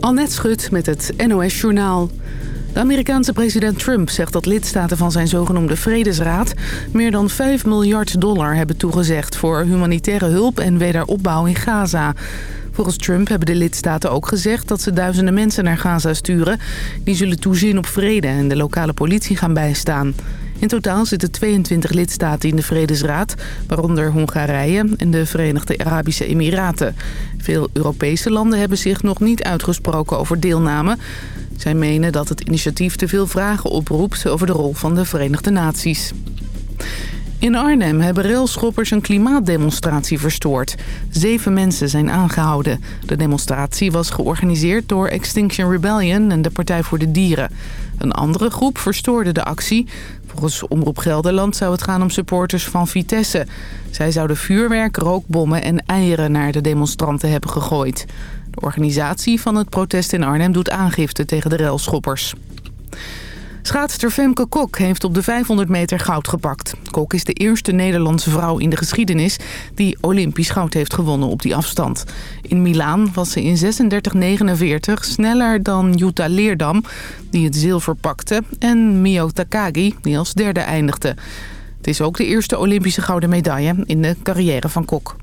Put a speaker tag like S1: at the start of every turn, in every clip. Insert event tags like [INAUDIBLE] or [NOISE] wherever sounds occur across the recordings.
S1: Annette Schut met het NOS Journaal. De Amerikaanse president Trump zegt dat lidstaten van zijn zogenoemde Vredesraad... meer dan 5 miljard dollar hebben toegezegd voor humanitaire hulp en wederopbouw in Gaza. Volgens Trump hebben de lidstaten ook gezegd dat ze duizenden mensen naar Gaza sturen. Die zullen toezien op vrede en de lokale politie gaan bijstaan. In totaal zitten 22 lidstaten in de Vredesraad, waaronder Hongarije en de Verenigde Arabische Emiraten. Veel Europese landen hebben zich nog niet uitgesproken over deelname. Zij menen dat het initiatief te veel vragen oproept over de rol van de Verenigde Naties. In Arnhem hebben railschoppers een klimaatdemonstratie verstoord. Zeven mensen zijn aangehouden. De demonstratie was georganiseerd door Extinction Rebellion en de Partij voor de Dieren. Een andere groep verstoorde de actie. Volgens Omroep Gelderland zou het gaan om supporters van Vitesse. Zij zouden vuurwerk, rookbommen en eieren naar de demonstranten hebben gegooid. De organisatie van het protest in Arnhem doet aangifte tegen de railschoppers. Schaatster Femke Kok heeft op de 500 meter goud gepakt. Kok is de eerste Nederlandse vrouw in de geschiedenis... die Olympisch goud heeft gewonnen op die afstand. In Milaan was ze in 36,49 sneller dan Jutta Leerdam... die het zilver pakte, en Mio Takagi, die als derde eindigde. Het is ook de eerste Olympische gouden medaille in de carrière van Kok.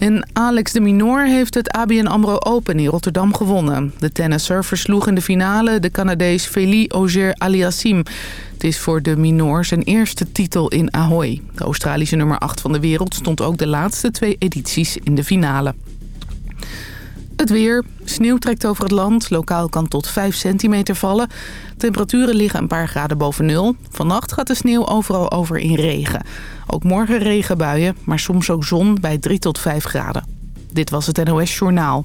S1: En Alex de Minor heeft het ABN AMRO Open in Rotterdam gewonnen. De tennisser versloeg in de finale de Canadees Feli Auger Aliassime. Het is voor de Minor zijn eerste titel in Ahoy. De Australische nummer 8 van de wereld stond ook de laatste twee edities in de finale. Het weer. Sneeuw trekt over het land. Lokaal kan tot 5 centimeter vallen. Temperaturen liggen een paar graden boven nul. Vannacht gaat de sneeuw overal over in regen. Ook morgen regenbuien, maar soms ook zon bij 3 tot 5 graden. Dit was het NOS Journaal.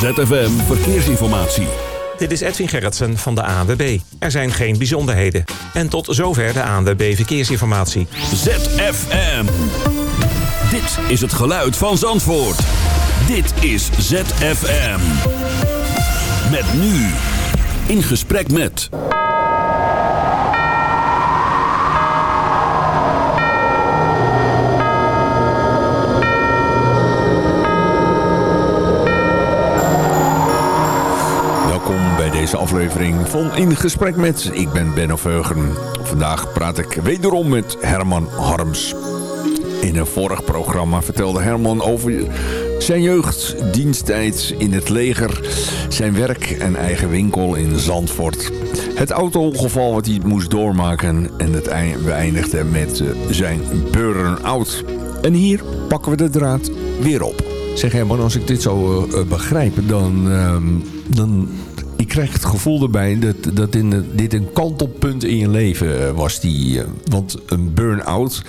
S2: ZFM Verkeersinformatie.
S3: Dit is Edwin Gerritsen van de ANWB. Er zijn geen bijzonderheden. En tot zover de ANWB Verkeersinformatie.
S2: ZFM. Dit is het geluid van Zandvoort. Dit is ZFM. Met nu. In gesprek met...
S4: Welkom bij deze aflevering van In Gesprek met. Ik ben Benno Veugen. Vandaag praat ik wederom met Herman Harms. In een vorig programma vertelde Herman over zijn jeugd, diensttijd in het leger, zijn werk en eigen winkel in Zandvoort. Het auto-ongeval wat hij moest doormaken en het we eindigden met eh, zijn burn-out. En hier pakken we de draad weer op. Zeg Herman, als ik dit zo uh, begrijp, dan, uh, dan ik krijg het gevoel erbij dat, dat in, dit een kantelpunt in je leven was. Die, want een burn-out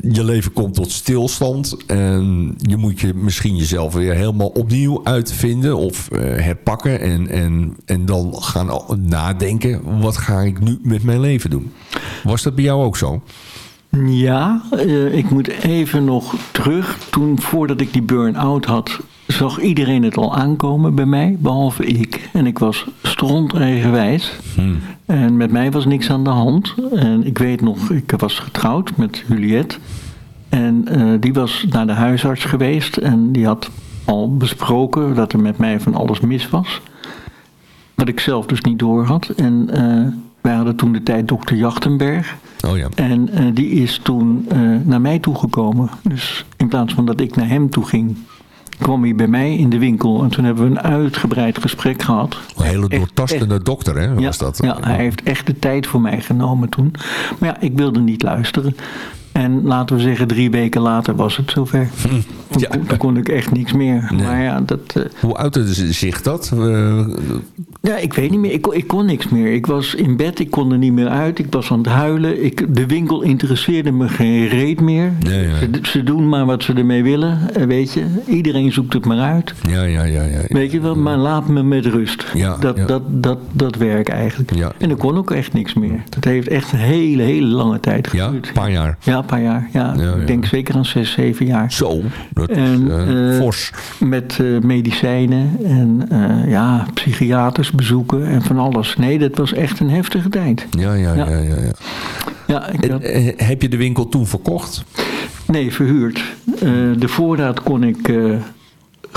S4: je leven komt tot stilstand. En je moet je misschien jezelf weer helemaal opnieuw uitvinden of uh, herpakken. En, en, en dan gaan nadenken, wat ga ik nu met mijn leven doen? Was dat bij jou ook zo?
S5: Ja, uh, ik moet even nog terug. Toen, voordat ik die burn-out had, zag iedereen het al aankomen bij mij, behalve ik. En ik was stronderenwijs. Hmm. En met mij was niks aan de hand. En ik weet nog, ik was getrouwd met Juliette. En uh, die was naar de huisarts geweest en die had al besproken dat er met mij van alles mis was. Wat ik zelf dus niet door had. En uh, wij hadden toen de tijd dokter Jachtenberg.
S4: Oh ja.
S5: En uh, die is toen naar mij toegekomen. Dus in plaats van dat ik naar hem toe ging, kwam hij bij mij in de winkel. En toen hebben we een uitgebreid gesprek gehad.
S4: Een hele doortastende echt, dokter, hè? Was
S5: ja,
S4: dat?
S5: ja, hij heeft echt de tijd voor mij genomen toen. Maar ja, ik wilde niet luisteren. En laten we zeggen, drie weken later was het zover. Hm. [LAUGHS] Ja. Dan kon ik echt niks meer. Nee. Maar ja, dat, uh,
S4: Hoe uitte zich dat? Uh,
S5: ja, ik weet niet meer. Ik, ik, kon niks meer. Ik was in bed, ik kon er niet meer uit. Ik was aan het huilen. Ik, de winkel interesseerde me geen reet meer.
S4: Ja.
S5: Ze, ze, doen maar wat ze ermee willen, weet je. Iedereen zoekt het maar uit.
S4: Ja, ja, ja. ja,
S5: weet je wel, maar laat me met rust.
S4: Ja,
S5: dat,
S4: ja.
S5: Dat, dat, dat werk eigenlijk.
S4: Ja.
S5: En ik kon ook echt niks meer. Dat heeft echt een hele, hele lange tijd geduurd.
S4: Ja, een paar jaar.
S5: Ja, paar jaar. Ja,
S4: Ja, ja.
S5: ik denk zeker aan zes, zeven jaar.
S4: Zo, dat
S5: En,
S4: is uh,
S5: eh,
S4: fors.
S5: Met uh, medicijnen en uh, ja, psychiaters bezoeken en van alles. Nee, dat was echt een heftige tijd.
S4: Ja, ja, ja.
S5: Ja.
S4: ja, ja.
S5: Ik had-
S4: eh, heb je de winkel toen verkocht?
S5: nee, verhuurd. Eh, de voorraad kon ik eh,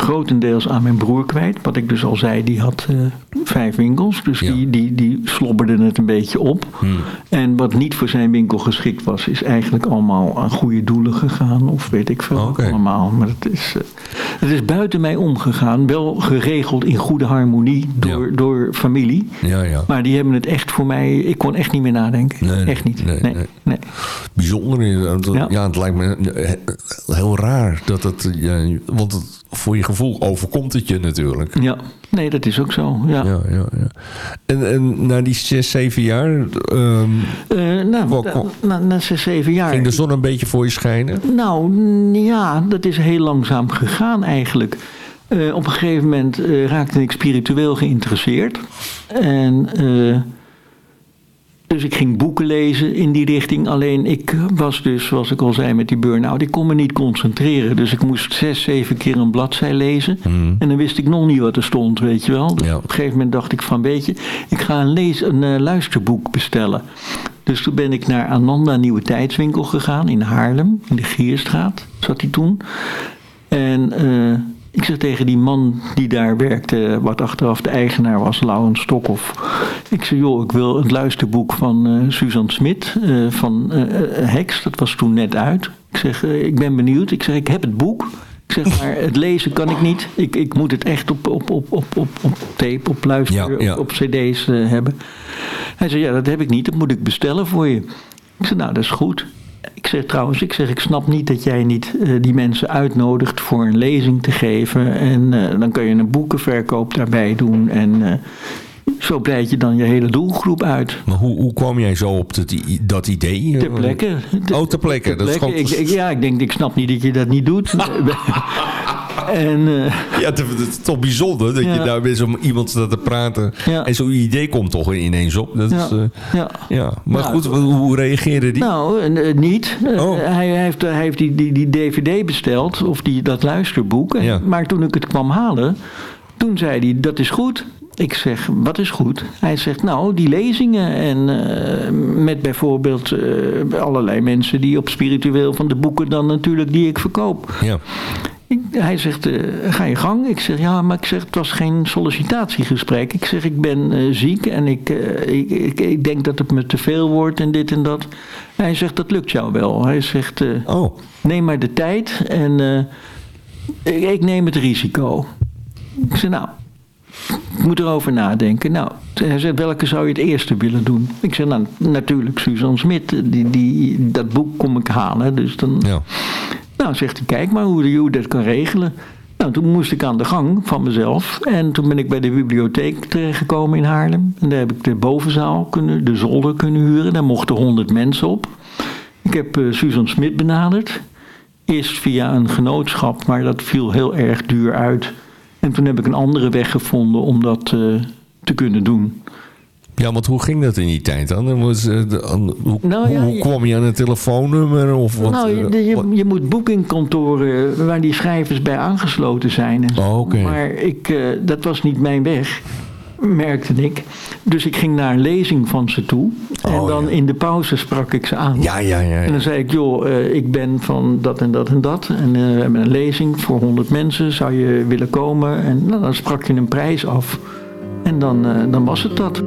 S5: grotendeels aan mijn broer kwijt. Wat ik dus al zei, die had uh, vijf winkels. Dus
S4: Ja.
S5: die, die, die slobberde het een beetje op.
S4: Hmm.
S5: En wat niet voor zijn winkel geschikt was, is eigenlijk allemaal aan goede doelen gegaan. Of weet ik veel
S4: Oké.
S5: allemaal. Maar het is, eh, het is buiten mij omgegaan. Wel geregeld in goede harmonie door,
S4: Ja.
S5: door familie.
S4: Ja, ja.
S5: Maar die hebben het echt voor mij... Ik kon echt niet meer nadenken.
S4: Nee,
S5: echt niet.
S4: nee,
S5: Nee,
S4: nee. Bijzonder.
S5: Ja.
S4: Ja. het lijkt me eh, heel raar. Dat het, ja, want het, voor je gevoel overkomt het je natuurlijk.
S5: Ja, nee, dat is ook zo. Ja.
S4: Ja, ja, ja. En, en na die zes, zeven jaar ehm,
S5: Eh, nou, na- zes, zeven jaar.
S4: ging de zon een beetje voor je schijnen.
S5: Nou, ja, dat is heel langzaam gegaan eigenlijk. Eh, op een gegeven moment eh, raakte ik spiritueel geïnteresseerd. En dus ik ging boeken lezen in die richting. Alleen ik was dus, zoals ik al zei met die burn-out, ik kon me niet concentreren. Dus ik moest zes, zeven keer een bladzij lezen. En dan wist ik nog niet wat er stond, weet je wel. Dus
S4: Ja.
S5: op een gegeven moment dacht ik van, weet je, ik ga een, lees, een eh, luisterboek bestellen. Dus toen ben ik naar Ananda Nieuwe Tijdswinkel gegaan in Haarlem, in de Gierstraat zat hij toen. En eh, ik zeg tegen die man die daar werkte, wat achteraf de eigenaar was, Laurens Stokhoff. Ik zei, joh, ik wil het luisterboek van eh Suzanne Smit, eh, van eh, Heks, dat was toen net uit. Ik zeg, ik ben benieuwd. Ik zeg, ik heb het boek. Ik zeg, maar het lezen kan ik niet. Ik, ik moet het echt op, op, op, op, op, op tape, op luisteren,
S4: Ja, ja.
S5: Op, op cd's hebben. Hij zei, ja, dat heb ik niet. Dat moet ik bestellen voor je. Ik zei, nou, dat is goed. Ik zeg trouwens, ik zeg, ik snap niet dat jij niet eh, die mensen uitnodigt voor een lezing te geven. En eh, dan kun je een boekenverkoop daarbij doen. En eh, zo breid je dan je hele doelgroep uit.
S4: Maar hoe, hoe kwam jij zo op dat, idee?
S5: Ter plekke.
S4: Oh, ter plekke. Dat is
S5: Ik, ik- ja, ik denk, ik snap niet dat je dat niet doet. [LAUGHS] [LAUGHS] en eh,
S4: Ja, het het is toch bijzonder dat je daar bent om iemand staat te praten.
S5: Ja.
S4: En zo'n idee komt toch ineens op. Dat
S5: ja,
S4: is, eh,
S5: ja.
S4: ja. Maar
S5: Nou,
S4: goed, hoe, reageerde die?
S5: Nou, eh, niet.
S4: Oh.
S5: hij, hij heeft, hij heeft die, die, die DVD besteld, of die, dat luisterboek. Maar toen ik het kwam halen, toen zei hij, dat is goed. Ik zeg, wat is goed? Hij zegt, nou, die lezingen en eh, met bijvoorbeeld eh, allerlei mensen die op spiritueel van de boeken dan natuurlijk die ik verkoop.
S4: ja.
S5: Ik- hij zegt, eh, ga je gang. Ik zeg, ja, maar ik zeg, het was geen sollicitatiegesprek. Ik zeg, ik ben ziek en ik, ik, ik, ik denk dat het me te veel wordt en dit en dat. Hij zegt, dat lukt jou wel. Hij zegt,
S4: Oh,
S5: neem maar de tijd en ik, ik neem het risico. Ik zeg, nou, ik moet erover nadenken. Nou, hij zegt, welke zou je het eerste willen doen? Ik zeg, nou, natuurlijk Suzanne Smit. Die, die, dat boek kom ik halen, dus dan...
S4: ja.
S5: Nou, zegt hij, kijk maar hoe je dat kan regelen. Nou, toen moest ik aan de gang van mezelf. En toen ben ik bij de bibliotheek terechtgekomen in Haarlem. En daar heb ik de bovenzaal kunnen, de zolder kunnen huren. Daar mochten honderd mensen op. Ik heb eh Susan Smit benaderd. Eerst via een genootschap, maar dat viel heel erg duur uit. En toen heb ik een andere weg gevonden om dat eh, te kunnen doen.
S4: Ja, want hoe ging dat in die tijd dan? Was, eh, de- an- hoe,
S5: Nou ja,
S4: hoe, kwam je aan een telefoonnummer? Of wat,
S5: nou,
S4: eh,
S5: je, je,
S4: wat-
S5: je moet boekingkantoren waar die schrijvers bij aangesloten zijn. En.
S4: Oh, oké.
S5: Maar ik, eh, dat was niet mijn weg, merkte ik. Dus ik ging naar een lezing van ze toe. En
S4: Oh,
S5: dan
S4: ja.
S5: in de pauze sprak ik ze aan.
S4: ja, ja, ja.
S5: En dan zei ik, joh, eh, ik ben van dat en dat en dat. En eh, we hebben een lezing voor 100 mensen. Zou je willen komen? En nou, dan sprak je een prijs af. En dan, eh, dan was het dat.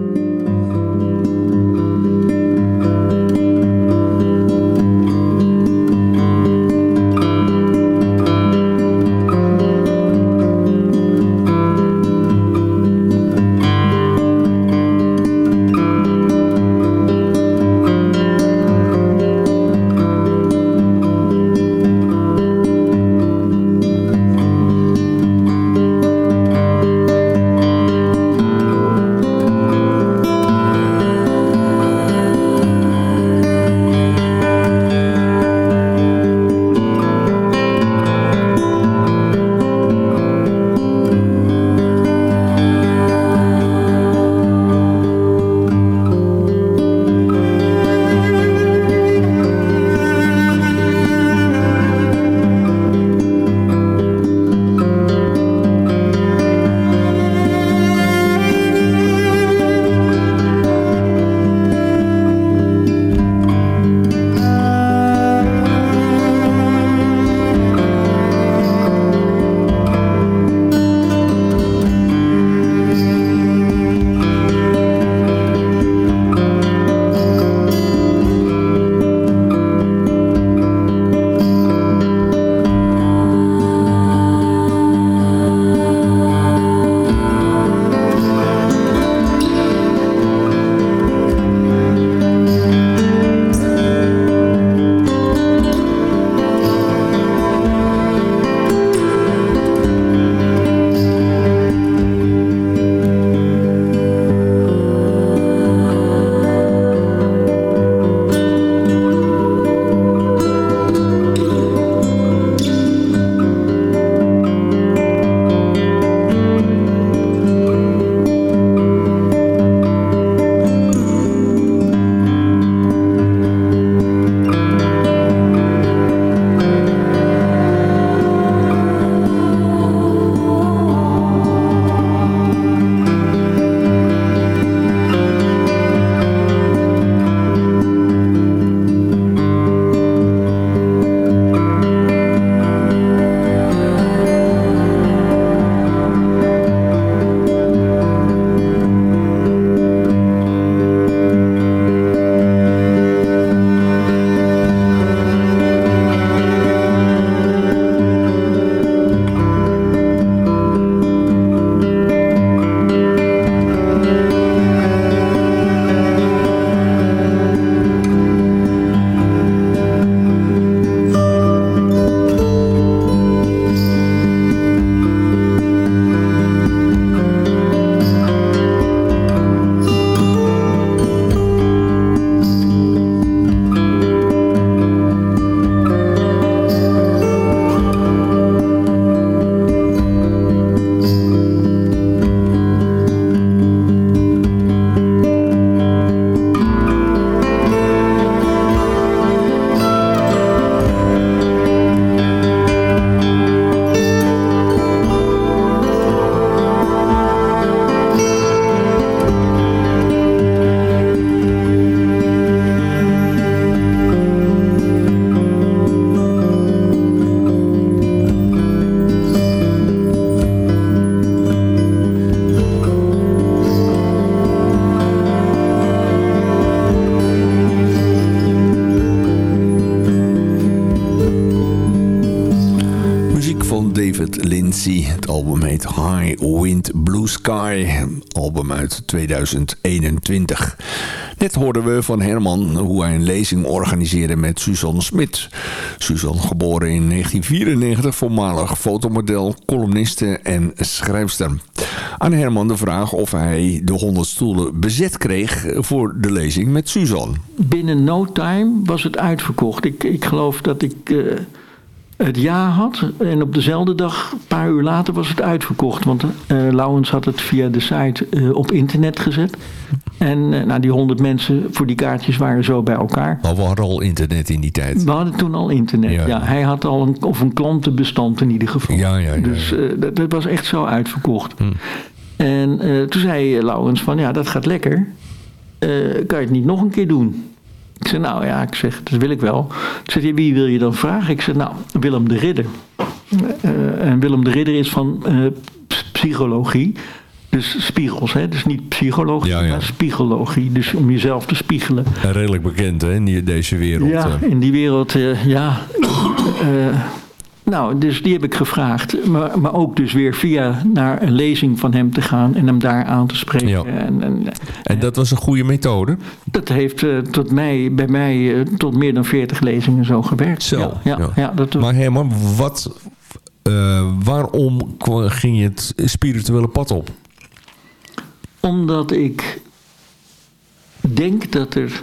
S4: Album uit 2021. Net hoorden we van Herman hoe hij een lezing organiseerde met Suzanne Smit. Suzanne geboren in 1994, voormalig fotomodel, columniste en schrijfster. Aan Herman de vraag of hij de 100 stoelen bezet kreeg voor de lezing met Suzanne.
S5: Binnen no time was het uitverkocht. Ik, ik geloof dat ik... Uh het ja had. En op dezelfde dag, een paar uur later, was het uitverkocht. Want uh, Lauwens had het via de site uh, op internet gezet. En uh, nou, die honderd mensen voor die kaartjes waren zo bij elkaar.
S4: Maar we hadden al internet in die tijd.
S5: We hadden toen al internet, ja. ja. Hij had al een, of een klantenbestand in ieder geval.
S4: Ja, ja, ja.
S5: Dus dat, dat, was echt zo uitverkocht. Hm. En toen zei Lauwens van, ja, dat gaat lekker. kan je het niet nog een keer doen? Ik zei, nou ja, ik zeg, dat wil ik wel. Ik zeg, wie wil je dan vragen? Ik zeg, nou, Willem de Ridder. Uh, en Willem de Ridder is van uh, psychologie. Dus spiegels, hè? dus niet psychologie, ja, ja. maar spiegologie. Dus om jezelf te spiegelen.
S4: En redelijk bekend hè, in deze wereld.
S5: Ja, in die wereld, uh, ja. Nou, dus die heb ik gevraagd. Maar, maar ook dus weer via naar een lezing van hem te gaan en hem daar aan te spreken.
S4: Ja. En, en, en, dat was een goede methode?
S5: Dat heeft uh, tot mij, bij mij uh, tot meer dan 40 lezingen zo gewerkt.
S4: Zo,
S5: ja, ja, ja. dat.
S4: Maar Herman, wat, uh, waarom ging je het spirituele pad op?
S5: Omdat ik denk dat er...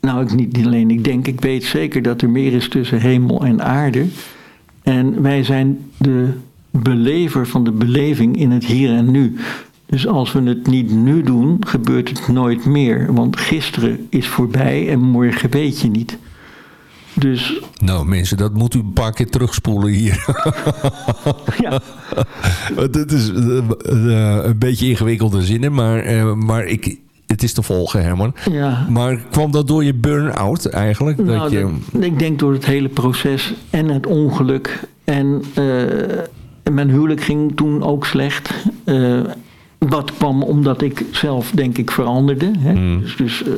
S5: Nou, ik niet alleen ik denk, ik weet zeker dat er meer is tussen hemel en aarde... En wij zijn de belever van de beleving in het hier en nu. Dus als we het niet nu doen, gebeurt het nooit meer. Want gisteren is voorbij en morgen weet je niet. Dus...
S4: Nou mensen, dat moet u een paar keer terugspoelen hier. [LAUGHS] ja. [LAUGHS] Het is uh, een beetje ingewikkelde zinnen, maar, uh, maar ik, het is te volgen, Herman.
S5: Ja.
S4: Maar kwam dat door je burn-out eigenlijk?
S5: Nou,
S4: dat je...
S5: Dat, ik denk door het hele proces en het ongeluk. En uh, mijn huwelijk ging toen ook slecht. Uh, wat kwam omdat ik zelf, denk ik, veranderde. Hè? Mm. Dus, dus uh,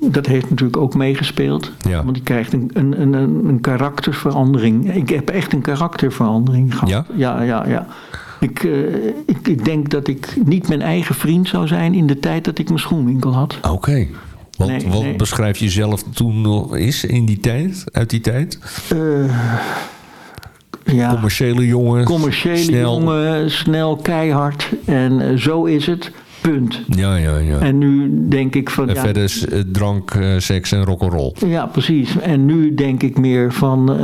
S5: dat heeft natuurlijk ook meegespeeld.
S4: Ja.
S5: Want je krijgt een, een, een, een karakterverandering. Ik heb echt een karakterverandering gehad.
S4: Ja?
S5: Ja, ja, ja. Ik, uh, ik, ik, denk dat ik niet mijn eigen vriend zou zijn in de tijd dat ik mijn schoenwinkel had.
S4: Oké. Okay. Wat, nee, wat nee. beschrijf je zelf toen nog is in die tijd, uit die tijd?
S5: Uh, ja,
S4: commerciële jongen.
S5: Commerciële
S4: snel.
S5: jongen, snel, keihard. En uh, zo is het. Punt.
S4: Ja, ja, ja.
S5: En nu denk ik van...
S4: En
S5: ja,
S4: verder is uh, drank, uh, seks en rock'n'roll.
S5: Ja, precies. En nu denk ik meer van...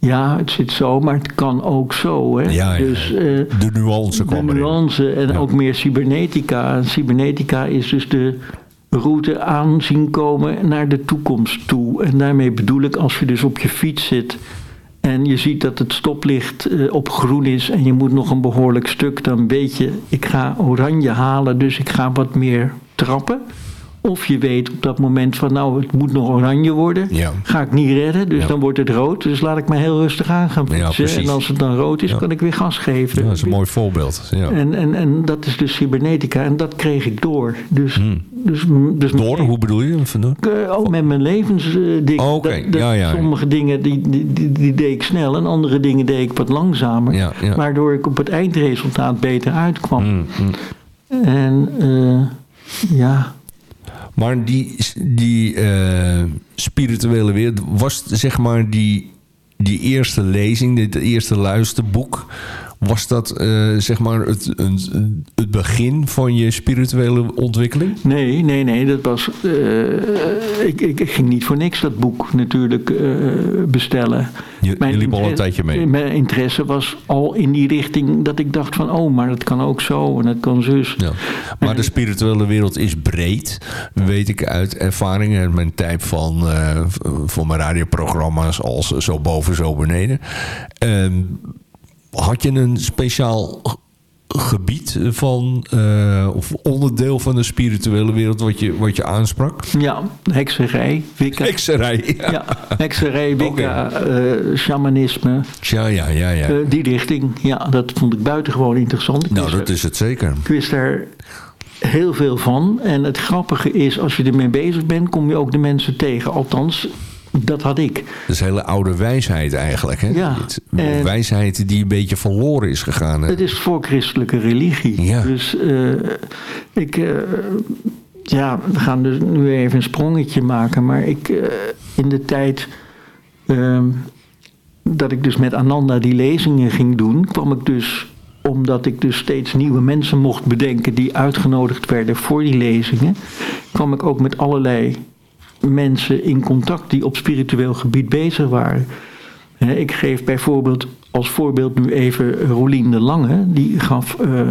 S5: Ja, het zit zo, maar het kan ook zo. Hè?
S4: Ja, ja.
S5: Dus, uh,
S4: de nuance kwam
S5: De nuance en
S4: ja.
S5: ook meer cybernetica. En cybernetica is dus de route aan zien komen naar de toekomst toe. En daarmee bedoel ik als je dus op je fiets zit... en je ziet dat het stoplicht uh, op groen is... en je moet nog een behoorlijk stuk... dan weet je, ik ga oranje halen, dus ik ga wat meer trappen... Of je weet op dat moment van nou, het moet nog oranje worden.
S4: Ja.
S5: Ga ik niet redden, dus
S4: ja.
S5: dan wordt het rood. Dus laat ik me heel rustig aan gaan fietsen. en als het dan rood is, kan ik weer gas geven.
S4: dat is een mooi voorbeeld.
S5: En, en, en dat is dus cybernetica. En dat kreeg ik door. Dus,
S4: hmm.
S5: dus, dus
S4: door? Hoe bedoel je?
S5: Uh, ook met mijn levensdingen.
S4: Oh, okay. ja, ja.
S5: Sommige dingen die, die, die, die, deed ik snel. En andere dingen deed ik wat langzamer. Waardoor ik op het eindresultaat beter uitkwam.
S4: Hmm. Hmm.
S5: En uh, ja...
S4: Maar die, die uh, spirituele wereld, was zeg maar die, die eerste lezing, dit eerste luisterboek, was dat uh, zeg maar het, het, het, begin van je spirituele ontwikkeling?
S5: Nee, nee, nee. Dat was, uh, ik, ik, ik, ging niet voor niks dat boek natuurlijk bestellen.
S4: Je, je liep al een tijdje mee?
S5: Mijn interesse was al in die richting dat ik dacht van... oh, maar dat kan ook zo en dat kan zus.
S4: Ja. Maar en, de spirituele wereld is breed. Weet ik uit ervaring uit mijn tijd van, van mijn radioprogramma's... als Zo Boven, Zo Beneden. Uh, had je een speciaal gebied van, uh, of onderdeel van de spirituele wereld wat je, wat je aansprak?
S5: Ja, hekserij, wicca.
S4: Hekserij, ja.
S5: ja hekserij, wicca, okay. uh, shamanisme.
S4: Ja, ja, ja. ja.
S5: Uh, die richting, ja, dat vond ik buitengewoon interessant. Ik
S4: nou, dat
S5: er,
S4: is het zeker.
S5: Ik wist daar heel veel van. En het grappige is, als je ermee bezig bent, kom je ook de mensen tegen. Althans, dat had ik.
S4: Dat is hele oude wijsheid eigenlijk. Hè?
S5: Ja.
S4: Het, wijsheid die een beetje verloren is gegaan. Hè?
S5: Het is voorchristelijke religie.
S4: Ja.
S5: Dus uh, ik... Uh, ja, we gaan dus nu even een sprongetje maken. Maar ik, uh, in de tijd uh, dat ik dus met Ananda die lezingen ging doen, kwam ik dus, omdat ik dus steeds nieuwe mensen mocht bedenken die uitgenodigd werden voor die lezingen, kwam ik ook met allerlei mensen in contact die op spiritueel gebied bezig waren. Ik geef bijvoorbeeld als voorbeeld nu even Rolien de Lange, die gaf. Uh,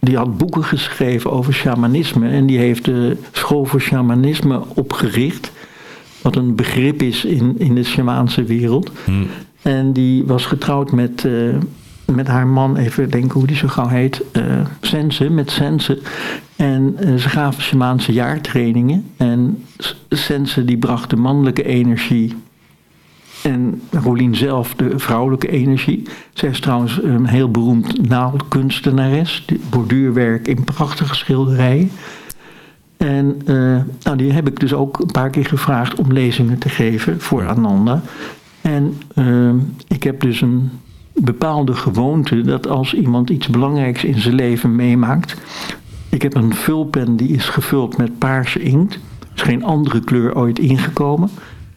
S5: die had boeken geschreven over shamanisme en die heeft de school voor shamanisme opgericht. Wat een begrip is in, in de shamaanse wereld.
S4: Hmm.
S5: En die was getrouwd met, uh, met haar man, even denken hoe die zo gauw heet, uh, Sense, met Sense. En uh, ze gaven shamaanse jaartrainingen. En Sense die bracht de mannelijke energie en Rolien zelf de vrouwelijke energie. Zij is trouwens een heel beroemd naaldkunstenares. Borduurwerk in prachtige schilderijen. En uh, nou, die heb ik dus ook een paar keer gevraagd om lezingen te geven voor Ananda. En uh, ik heb dus een bepaalde gewoonte dat als iemand iets belangrijks in zijn leven meemaakt. Ik heb een vulpen die is gevuld met paarse inkt. Er is geen andere kleur ooit ingekomen.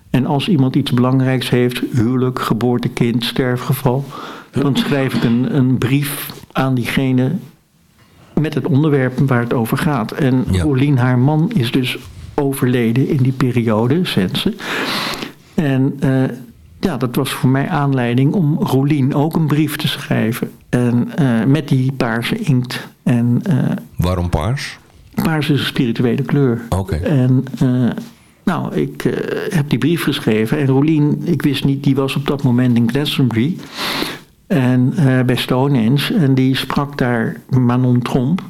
S5: En als iemand iets belangrijks heeft, huwelijk, geboortekind, sterfgeval, dan schrijf ik een, een brief aan diegene met het onderwerp waar het over gaat. En
S4: Ja.
S5: Haar man, is dus overleden in die periode, Sense. En eh, ja, dat was voor mij aanleiding om Rolien ook een brief te schrijven. En eh, met die paarse inkt. En eh,
S4: Waarom paars?
S5: paars is een spirituele kleur.
S4: Oké.
S5: En eh, nou, ik heb die brief geschreven. En Rolien, ik wist niet, die was op dat moment in Glastonbury. En bij Stonehenge. En die sprak daar Manon Tromp.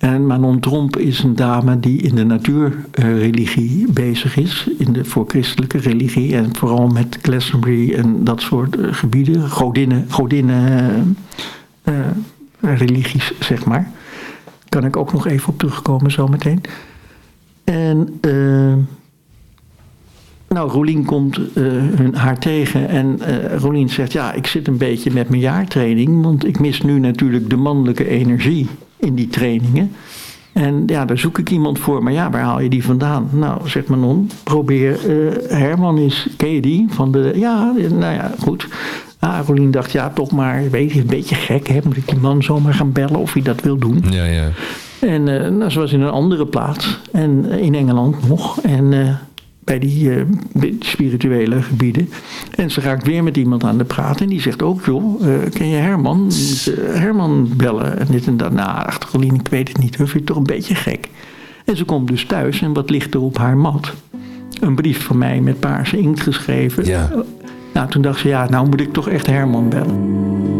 S5: En Manon Tromp is een dame die in de natuurreligie bezig is. In de voorchristelijke religie. En vooral met Glastonbury en dat soort eh, gebieden. Godinnen, godinnen eh, eh, religies, zeg maar. Kan ik ook nog even op terugkomen zometeen. En eh, nou, Rolien komt eh, hun, haar tegen en eh Rolien zegt: Ja, ik zit een beetje met mijn jaartraining, want ik mis nu natuurlijk de mannelijke energie in die trainingen. En ja, daar zoek ik iemand voor, maar ja, waar haal je die vandaan? Nou, zegt Manon, probeer eh, Herman is, ken je die? Van de, ja, nou ja, goed. Ah, Rolien dacht, ja, toch maar, weet je, een beetje gek, hè? Moet ik die man zomaar gaan bellen of hij dat wil doen?
S4: Ja, ja.
S5: En eh, nou, ze was in een andere plaats. En eh, in Engeland nog. En bij die eh, spirituele gebieden. En ze raakt weer met iemand aan de praat. En die zegt ook, joh, eh, ken je Herman? Eh, Herman bellen. En dit en dat. Nou, achtergelien, ik weet het niet. Dat vind ik toch een beetje gek. En ze komt dus thuis. En wat ligt er op haar mat? Een brief van mij met paarse inkt geschreven.
S4: Ja.
S5: Nou, toen dacht ze, ja, nou moet ik toch echt Herman bellen.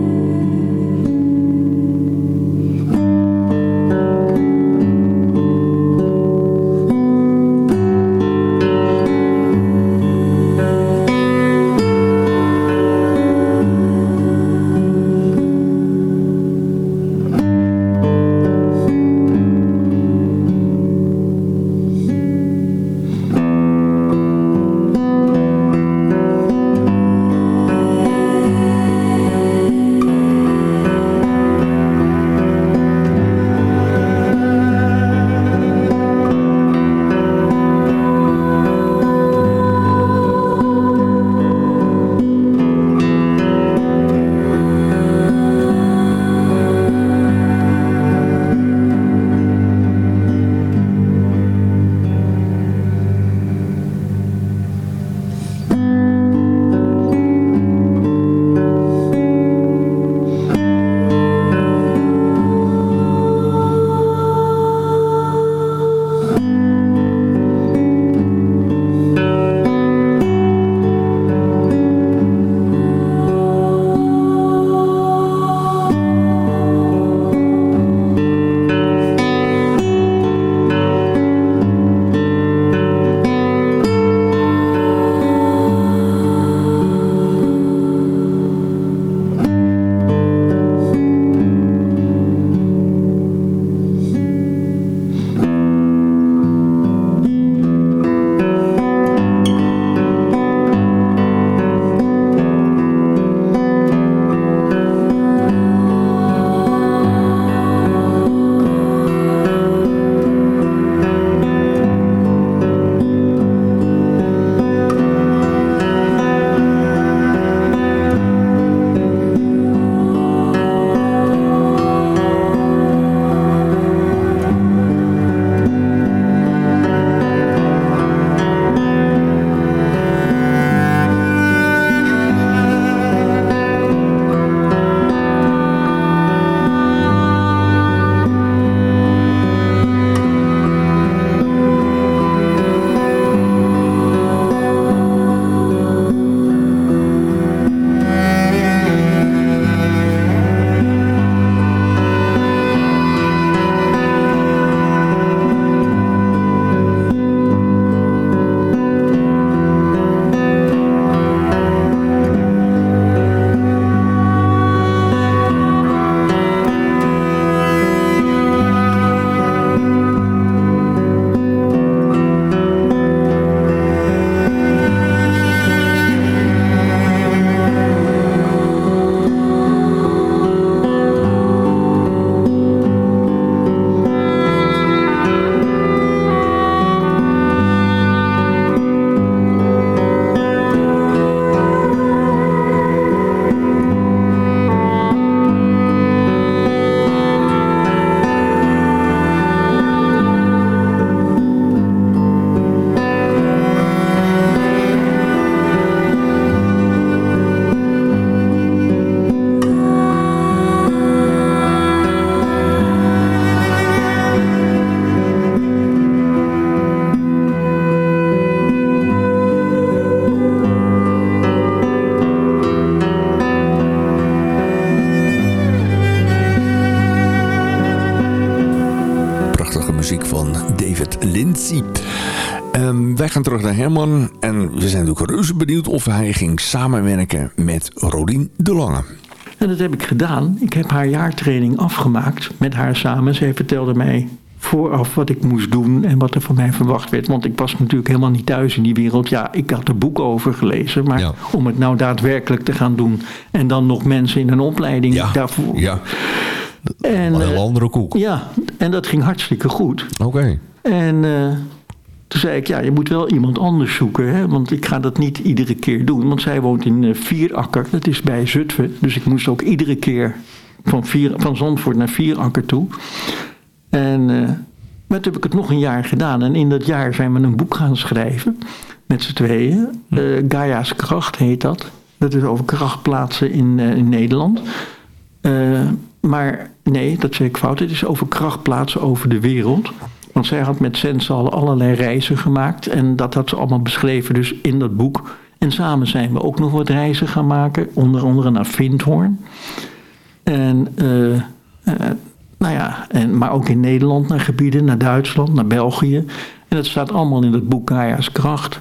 S4: Reuze benieuwd of hij ging samenwerken met Rodien de Lange.
S5: En dat heb ik gedaan. Ik heb haar jaartraining afgemaakt met haar samen. Zij vertelde mij vooraf wat ik moest doen en wat er van mij verwacht werd. Want ik was natuurlijk helemaal niet thuis in die wereld. Ja, ik had er boek over gelezen. Maar om het nou daadwerkelijk te gaan doen... en dan nog mensen in een opleiding
S4: ja,
S5: daarvoor...
S4: Ja, en, een heel eh, andere koek.
S5: Ja, en dat ging hartstikke goed.
S4: Oké.
S5: En... Uh, toen zei ik, ja, je moet wel iemand anders zoeken. Hè? Want ik ga dat niet iedere keer doen. Want zij woont in uh, Vierakker, dat is bij Zutphen. Dus ik moest ook iedere keer van, vier, van Zandvoort naar Vierakker toe. En uh, toen heb ik het nog een jaar gedaan. En in dat jaar zijn we een boek gaan schrijven. Met z'n tweeën. Uh, Gaia's Kracht heet dat. Dat is over krachtplaatsen in, in Nederland. maar nee, dat zeg ik fout. Het is over krachtplaatsen over de wereld. Want zij had met Sense al allerlei reizen gemaakt. En dat had ze allemaal beschreven dus in dat boek. En samen zijn we ook nog wat reizen gaan maken. Onder andere naar Vindhoorn. En, uh, uh, nou ja, en, maar ook in Nederland naar gebieden. Naar Duitsland, naar België. En dat staat allemaal in het boek Gaia's Kracht.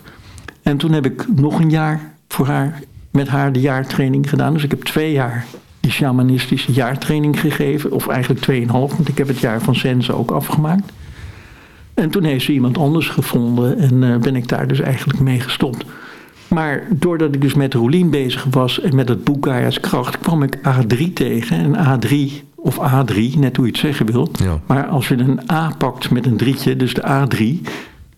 S5: En toen heb ik nog een jaar voor haar, met haar de jaartraining gedaan. Dus ik heb twee jaar die shamanistische jaartraining gegeven. Of eigenlijk tweeënhalf, want ik heb het jaar van Sense ook afgemaakt. En toen heeft ze iemand anders gevonden en uh, ben ik daar dus eigenlijk mee gestopt. Maar doordat ik dus met Rolien bezig was en met het boek Gaia's Kracht, kwam ik A3 tegen. En A3, of A3, net hoe je het zeggen wil. Ja. Maar als je een A pakt met een drietje, dus de A3,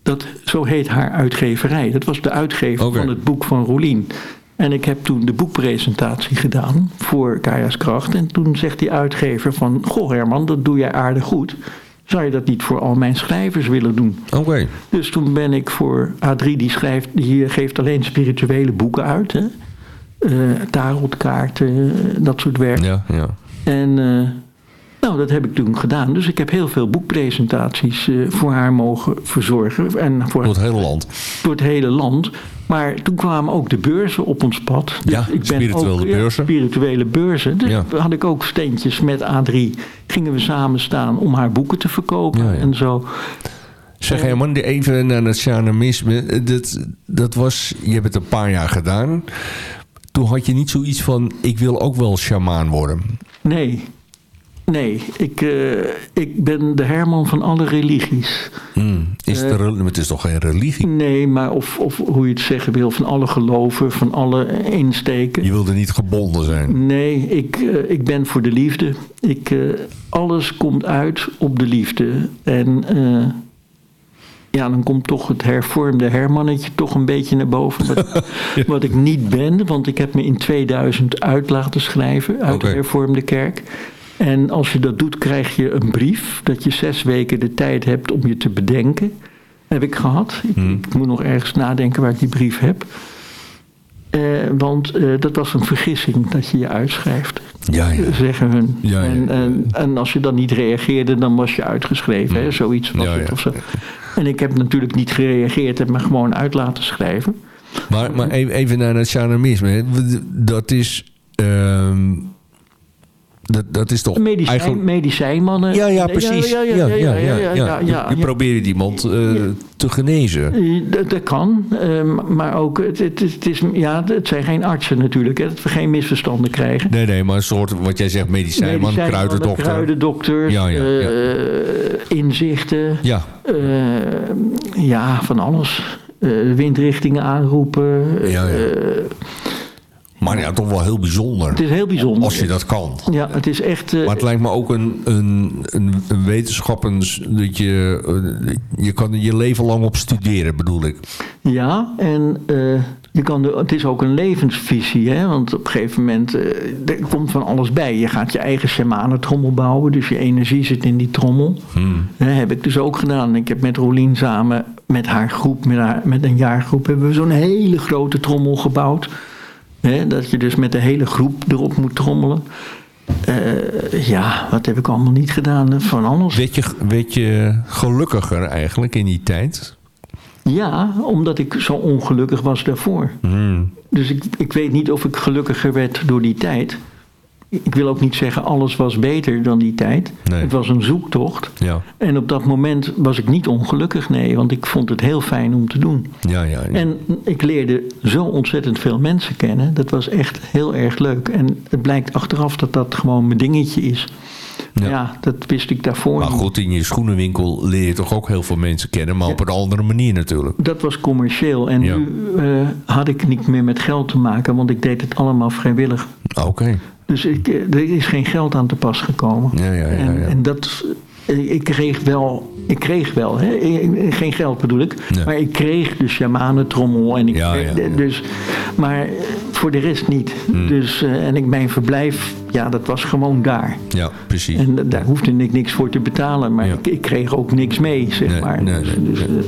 S5: dat, zo heet haar uitgeverij. Dat was de uitgever van het boek van Rolien. En ik heb toen de boekpresentatie gedaan voor Gaia's Kracht. En toen zegt die uitgever van, goh Herman, dat doe jij aardig goed zou je dat niet voor al mijn schrijvers willen doen?
S4: Oké.
S5: Dus toen ben ik voor A3, die, schrijft, die geeft alleen spirituele boeken uit. Hè? Uh, tarotkaarten, dat soort werk.
S4: Ja, ja.
S5: En uh, nou, dat heb ik toen gedaan. Dus ik heb heel veel boekpresentaties uh, voor haar mogen verzorgen. En voor,
S4: door het hele land?
S5: Door het hele land. Maar toen kwamen ook de beurzen op ons pad.
S4: Dus ja, ik ben spirituele ook, beurzen.
S5: spirituele beurzen. Dus ja. had ik ook steentjes met A3. Gingen we samen staan om haar boeken te verkopen ja, en zo.
S4: Zeg helemaal even naar het shamanisme. Dat, dat was, je hebt het een paar jaar gedaan. Toen had je niet zoiets van, ik wil ook wel shamaan worden.
S5: Nee, Nee, ik, uh, ik ben de Herman van alle religies.
S4: Hmm. Is het, uh, het is toch geen religie?
S5: Nee, maar of, of hoe je het zeggen wil, van alle geloven, van alle insteken.
S4: Je wilde niet gebonden zijn?
S5: Nee, ik, uh, ik ben voor de liefde. Ik, alles komt uit op de liefde. En ja, dan komt toch het hervormde Hermannetje toch een beetje naar boven. Wat, [LAUGHS] [LAUGHS] wat, ik niet ben, want ik heb me in 2000 uit laten schrijven uit okay. de hervormde kerk. En als je dat doet, krijg je een brief dat je zes weken de tijd hebt om je te bedenken. Heb ik gehad. Ik, hmm. ik moet nog ergens nadenken waar ik die brief heb. Uh, want uh, dat was een vergissing dat je je uitschrijft.
S4: Ja, ja.
S5: Zeggen hun. Ja, en, en, en, als je dan niet reageerde, dan was je uitgeschreven. Hè? Hmm. Zoiets was het. Of zo. En ik heb natuurlijk niet gereageerd, heb me gewoon uit laten schrijven.
S4: Maar, maar even naar het shamanisme. Dat is... Uh, dat, dat is toch
S5: Medicijn, eigenlijk... medicijnmannen.
S4: Ja, ja, precies. Ja, ja, ja. ja, ja, ja, Je probeert iemand uh, te genezen.
S5: Dat, dat kan. Uh, maar ook, het, het, het, is, ja, het zijn geen artsen natuurlijk. Hè, dat we geen misverstanden krijgen.
S4: Nee, nee, maar een soort, wat jij zegt, medicijnman, kruidendokter.
S5: Kruidendokters, ja, ja, ja. Uh, inzichten.
S4: Ja.
S5: ja, van alles. windrichtingen aanroepen. Ja, ja.
S4: Maar ja, toch wel heel bijzonder.
S5: Het is heel bijzonder.
S4: Als je dat kan.
S5: Ja, het is echt... Uh,
S4: maar het lijkt me ook een, een, een, een wetenschap... dat je, uh, je kan je leven lang op studeren, bedoel ik.
S5: Ja, en uh, je kan de, het is ook een levensvisie. Hè? Want op een gegeven moment er komt van alles bij. Je gaat je eigen shamanentrommel bouwen. Dus je energie zit in die trommel. Hmm. Dat heb ik dus ook gedaan. Ik heb met Rolien samen, met haar groep, met, haar, met een jaargroep... hebben we zo'n hele grote trommel gebouwd dat je dus met de hele groep erop moet trommelen. Uh, ja, wat heb ik allemaal niet gedaan van alles.
S4: Weet je, weet je gelukkiger eigenlijk in die tijd?
S5: Ja, omdat ik zo ongelukkig was daarvoor. Hmm. Dus ik, ik weet niet of ik gelukkiger werd door die tijd. Ik wil ook niet zeggen alles was beter dan die tijd.
S4: Nee.
S5: Het was een zoektocht.
S4: Ja,
S5: En op dat moment was ik niet ongelukkig, nee. Want ik vond het heel fijn om te doen.
S4: ja, ja. ja.
S5: En ik leerde zo ontzettend veel mensen kennen. Dat was echt heel erg leuk. En het blijkt achteraf dat dat gewoon mijn dingetje is.
S4: Ja.
S5: Ja, dat wist ik daarvoor
S4: Maar goed, in je schoenenwinkel leer je toch ook heel veel mensen kennen, maar op een andere manier natuurlijk.
S5: Dat was commercieel. En
S4: Ja.
S5: nu eh, had ik niet meer met geld te maken, want ik deed het allemaal vrijwillig.
S4: Oké.
S5: Dus ik, eh, er is geen geld aan te pas gekomen.
S4: Ja, ja, ja,
S5: en,
S4: ja.
S5: en dat, eh, ik kreeg wel, ik kreeg wel, hè? Eh, geen geld bedoel ik,
S4: Nee.
S5: maar ik kreeg de shamanentrommel. En ik, kreeg-. Dus, maar voor de rest niet.
S4: Hmm.
S5: Dus, en ik, mijn verblijf, ja, dat was gewoon daar.
S4: Ja, precies.
S5: En da- daar hoefde ik niks voor te betalen, maar ik, ik kreeg ook niks mee, zeg
S4: Nee,
S5: maar.
S4: nee,
S5: dus,
S4: nee,
S5: dus,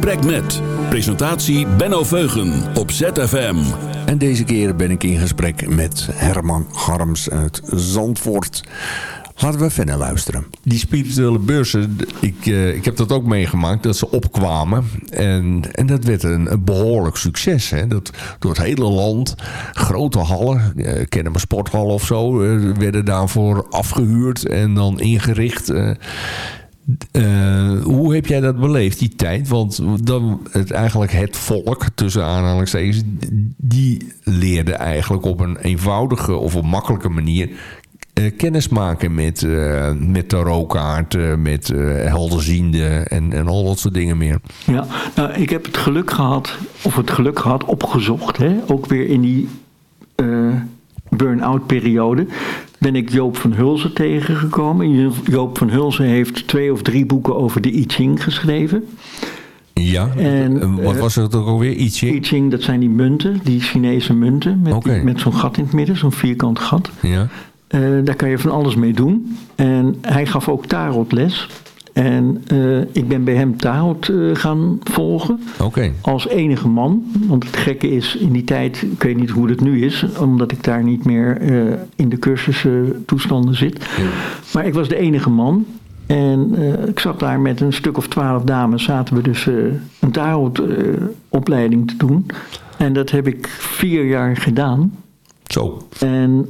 S2: Gesprek Met. Presentatie Benno Veugen op ZFM.
S4: En deze keer ben ik in gesprek met Herman Harms uit Zandvoort. Laten we verder luisteren. Die spirituele beurzen, ik, eh, ik heb dat ook meegemaakt, dat ze opkwamen. En, en dat werd een, een behoorlijk succes. Hè? Dat, door het hele land, grote hallen, eh, kennen we sporthal of zo, eh, werden daarvoor afgehuurd en dan ingericht. Eh. Hoe heb jij dat beleefd, die tijd? Want dan het, eigenlijk het volk, tussen aanhalingstekens... die leerde eigenlijk op een eenvoudige of een makkelijke manier... Uh, kennis maken met, uh, met tarotkaarten, met helderziende en, en al dat soort dingen meer.
S5: Ja, nou, ik heb het geluk gehad, of het geluk gehad, opgezocht. Hè? Ook weer in die burn-out periode ben ik Joop van Hulzen tegengekomen. Joop van Hulzen heeft twee of drie boeken over de I Ching geschreven.
S4: Ja, en, wat was het ook alweer? I Ching?
S5: I Ching, dat zijn die munten, die Chinese munten. Met,
S4: okay.
S5: met zo'n gat in het midden, zo'n vierkant gat.
S4: Ja.
S5: Uh, daar kan je van alles mee doen. En hij gaf ook tarotles. En uh, ik ben bij hem tarot uh, gaan volgen.
S4: Okay.
S5: Als enige man. Want het gekke is, in die tijd, ik weet niet hoe het nu is, omdat ik daar niet meer uh, in de cursussen toestanden zit.
S4: Ja.
S5: Maar ik was de enige man. En ik zat daar met een stuk of twaalf dames, zaten we dus een tarotopleiding te doen. En dat heb ik vier jaar gedaan.
S4: Zo.
S5: En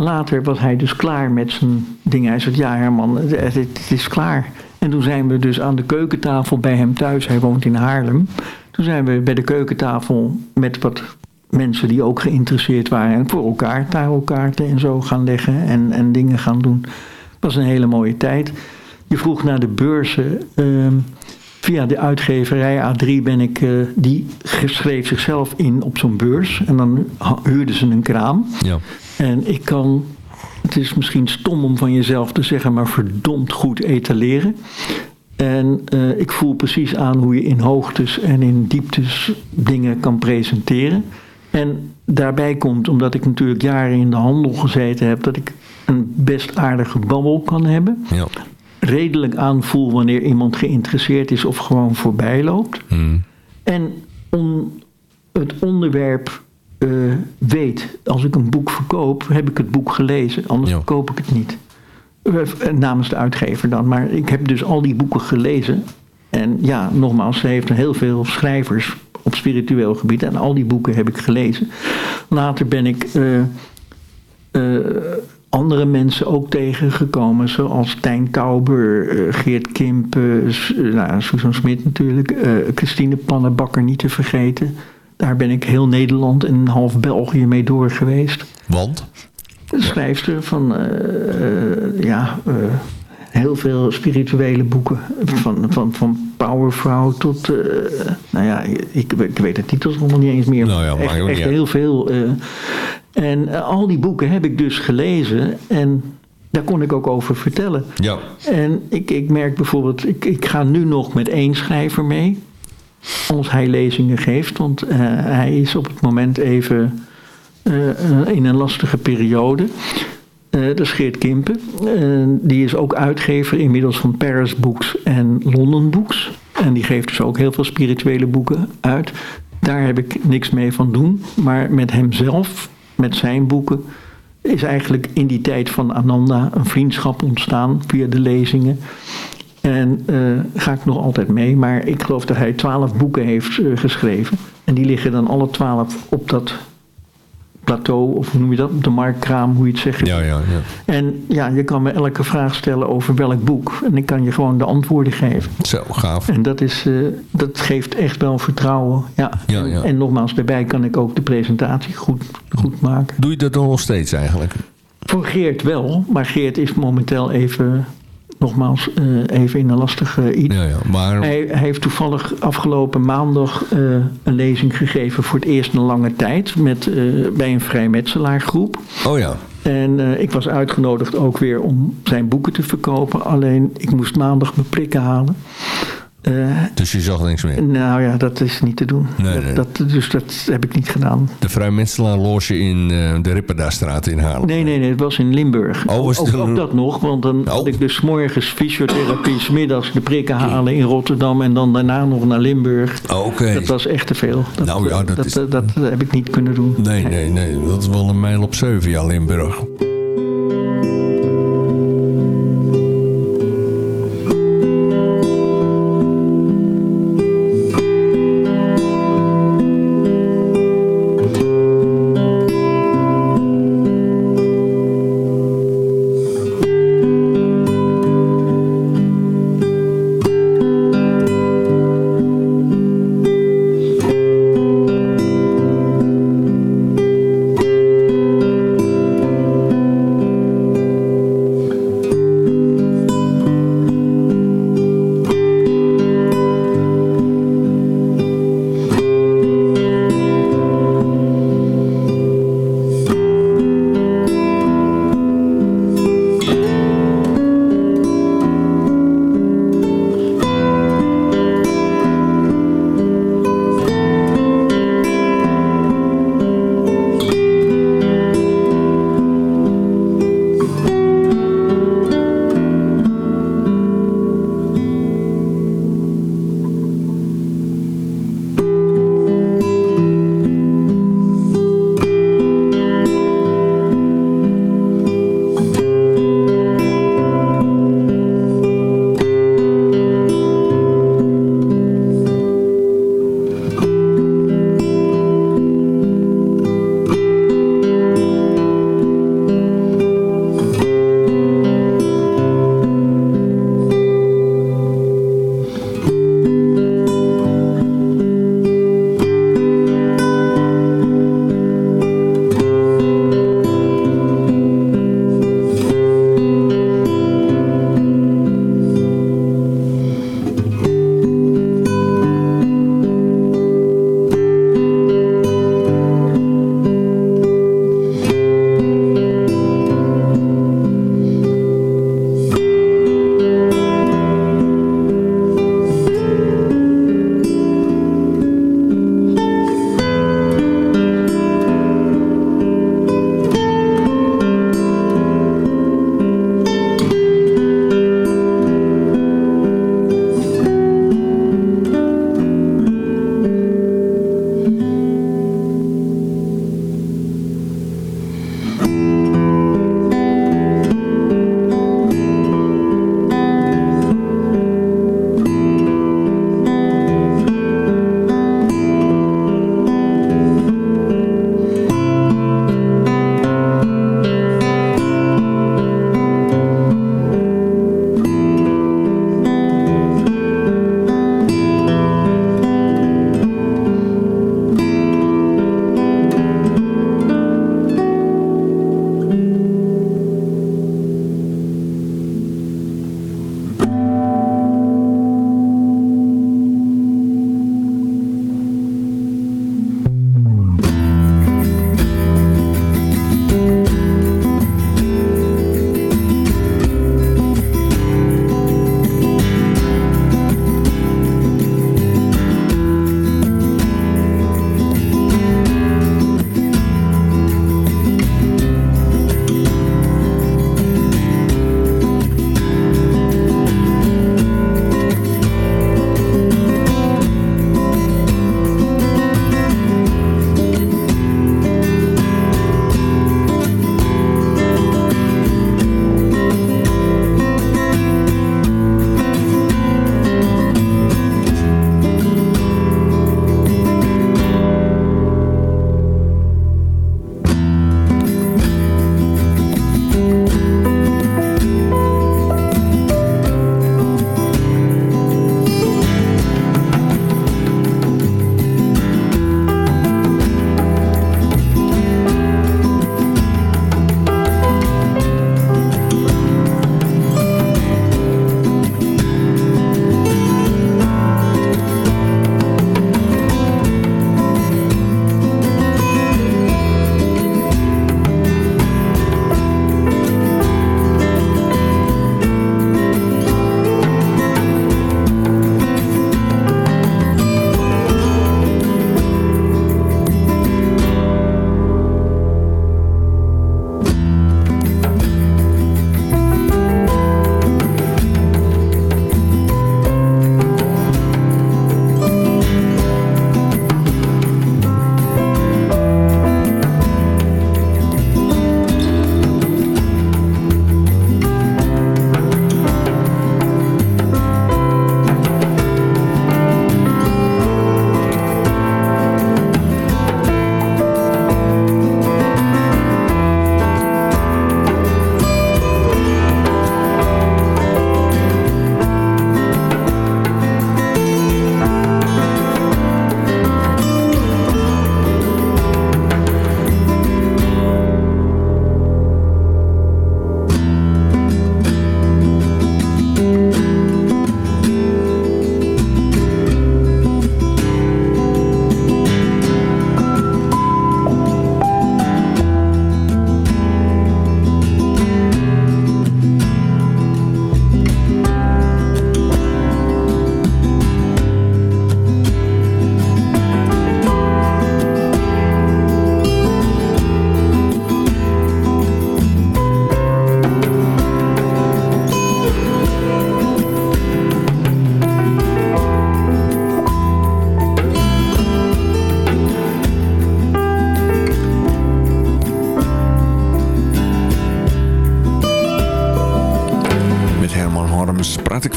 S5: later was hij dus klaar met zijn dingen. Hij zei, ja Herman, het, is klaar. En toen zijn we dus aan de keukentafel bij hem thuis. Hij woont in Haarlem. Toen zijn we bij de keukentafel met wat mensen die ook geïnteresseerd waren. En voor elkaar tarotkaarten en zo gaan leggen en, en dingen gaan doen. Het was een hele mooie tijd. Je vroeg naar de beurzen. Uh, via de uitgeverij A3 ben ik, uh, die schreef zichzelf in op zo'n beurs. En dan huurden ze een kraam.
S4: Ja.
S5: En ik kan, het is misschien stom om van jezelf te zeggen, maar verdomd goed etaleren. En uh, ik voel precies aan hoe je in hoogtes en in dieptes dingen kan presenteren. En daarbij komt, omdat ik natuurlijk jaren in de handel gezeten heb, dat ik een best aardige babbel kan hebben.
S4: Ja.
S5: Redelijk aanvoel wanneer iemand geïnteresseerd is of gewoon voorbij loopt.
S4: Mm.
S5: En om het onderwerp uh, weet, als ik een boek verkoop, heb ik het boek gelezen. Anders verkoop ik het niet. Uh, namens de uitgever dan. Maar ik heb dus al die boeken gelezen. En ja, nogmaals, ze heeft heel veel schrijvers op spiritueel gebied. En al die boeken heb ik gelezen. Later ben ik uh, andere mensen ook tegengekomen. Zoals Tijn Tauber, Geert Kimp, nou, Susan Smit natuurlijk. Christine Pannenbakker niet te vergeten. Daar ben ik heel Nederland en half België mee door geweest.
S4: Want?
S5: De schrijfster van uh, uh, ja, uh, heel veel spirituele boeken. Van, van, van Powervrouw tot, nou ja, ik, ik weet de titels allemaal niet eens meer.
S4: Nou ja, maar
S5: echt,
S4: ook
S5: echt
S4: niet.
S5: heel veel. en al die boeken heb ik dus gelezen en daar kon ik ook over vertellen.
S4: Ja.
S5: En ik, ik merk bijvoorbeeld, ik, ik ga nu nog met één schrijver mee als hij lezingen geeft. Want uh, hij is op het moment even uh, uh, in een lastige periode. dat is Geert Kimpen. die is ook uitgever inmiddels van Paris Books en London Books. En die geeft dus ook heel veel spirituele boeken uit. Daar heb ik niks mee van doen. Maar met hemzelf, met zijn boeken... is eigenlijk in die tijd van Ananda een vriendschap ontstaan via de lezingen. En uh, ga ik nog altijd mee. Maar ik geloof dat hij twaalf boeken heeft uh, geschreven. En die liggen dan alle twaalf op dat plateau, of hoe noem je dat, op de marktkraam, hoe je het zegt.
S4: Ja, ja, ja.
S5: En ja, je kan me elke vraag stellen over welk boek. En ik kan je gewoon de antwoorden geven.
S4: Zo, gaaf.
S5: En dat, is, uh, dat geeft echt wel vertrouwen. Ja.
S4: Ja, ja.
S5: En, en, nogmaals, daarbij kan ik ook de presentatie goed, goed maken.
S4: Doe je dat dan nog steeds eigenlijk?
S5: Voor Geert wel, maar Geert is momenteel even nogmaals uh, even in een lastige iets.
S4: Ja, ja, maar...
S5: hij, hij, heeft toevallig afgelopen maandag uh, een lezing gegeven voor het eerst een lange tijd met, bij een vrijmetselaargroep.
S4: Oh ja.
S5: En ik was uitgenodigd ook weer om zijn boeken te verkopen. Alleen ik moest maandag mijn prikken halen.
S4: Dus je zag niks meer?
S5: Nou ja, dat is niet te doen.
S4: Nee,
S5: dat,
S4: nee.
S5: Dat, dus dat heb ik niet gedaan.
S4: De Vrijmetselaar loge in de Ripperdastraat in Haarlem?
S5: Nee, nee, nee, het was in Limburg.
S4: Oh, was
S5: ook, ook dat nog, want dan
S4: oh.
S5: had ik dus morgens fysiotherapie, smiddags de prikken halen in Rotterdam en dan daarna nog naar Limburg.
S4: Oké. Okay.
S5: Dat was echt te veel. Dat,
S4: nou ja, dat,
S5: dat,
S4: is...
S5: dat, dat heb ik niet kunnen doen.
S4: Nee, nee, nee. Dat is wel een mijl op zeven, ja, Limburg.